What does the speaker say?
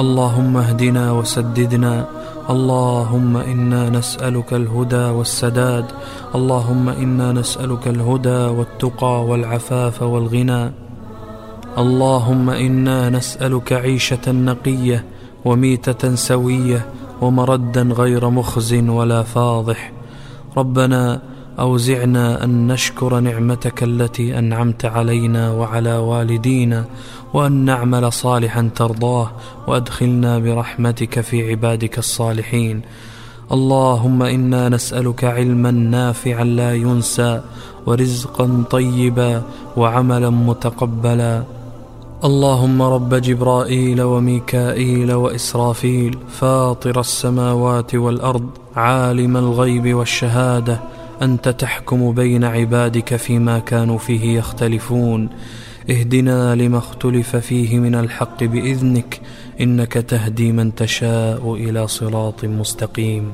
اللهم اهدنا وسددنا. اللهم إنا نسألك الهدى والسداد. اللهم إنا نسألك الهدى والتقى والعفاف والغنى. اللهم إنا نسألك عيشة نقية وميتة سوية ومردا غير مخز ولا فاضح. ربنا أوزعنا أن نشكر نعمتك التي أنعمت علينا وعلى والدينا وأن نعمل صالحا ترضاه وأدخلنا برحمتك في عبادك الصالحين. اللهم إنا نسألك علما نافعا لا ينسى ورزقا طيبا وعملا متقبلا. اللهم رب جبرائيل وميكائيل وإسرافيل فاطر السماوات والأرض عالم الغيب والشهادة. أنت تحكم بين عبادك فيما كانوا فيه يختلفون. اهدنا لما اختلف فيه من الحق بإذنك إنك تهدي من تشاء إلى صراط مستقيم.